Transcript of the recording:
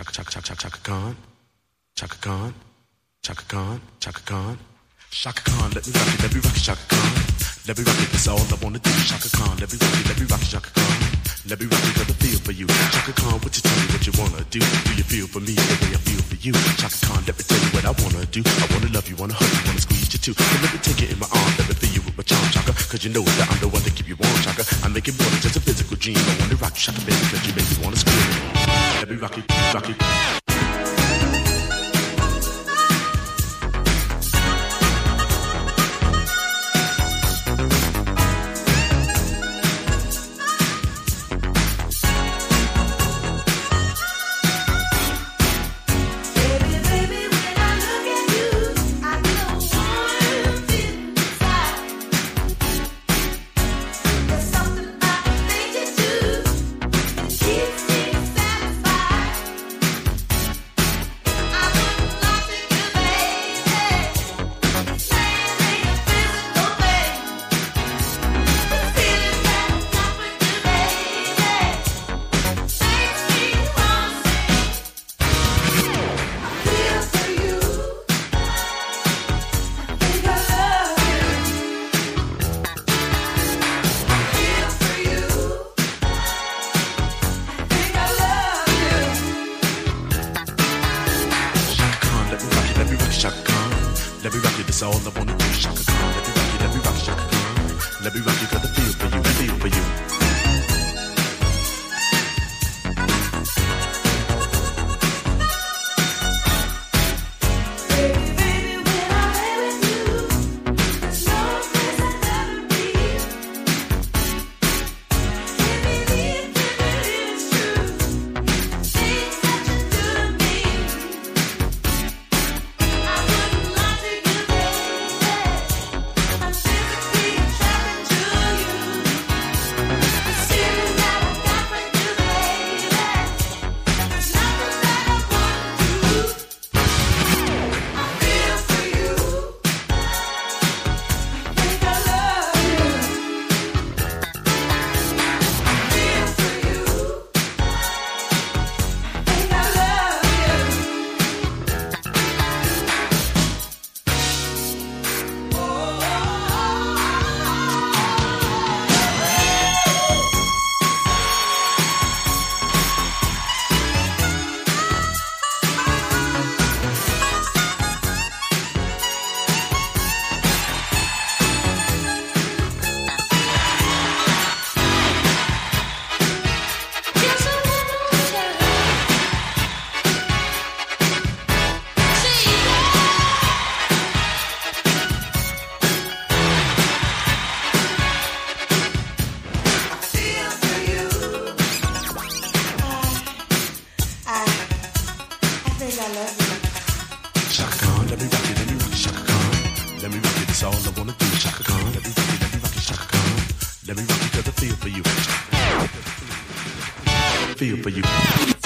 Chaka Chaka Chaka Chaka Khan, Chaka Khan, Chaka Khan, Chaka Khan. Chaka Khan, let me rock it, let me rock it, Chaka Khan. Let me rock it, that's all I wanna do. Chaka Khan, let me rock it, let me rock it, Chaka Khan. Let me rock it, got the feel for you. Chaka Khan, what you tell me what you wanna do? Do you feel for me the way I feel for you? Chaka Khan, let me tell you what I wanna do. I wanna love you, wanna hug you, wanna squeeze you too. And let me take it in my arms, let me feel you with my charm, Chaka. Cause you know that I'm the one to keep you warm, Chaka. I make it more than just a physical dream. I wanna rock you, Chaka, baby, cause you make me wanna scream. Let me rock. Let me rock it, that's all I wanna do. Chaka Khan, let me rock it, let me rock it, Chaka Khan. Let me rock it, got the feel got the feel for you. Feel for you.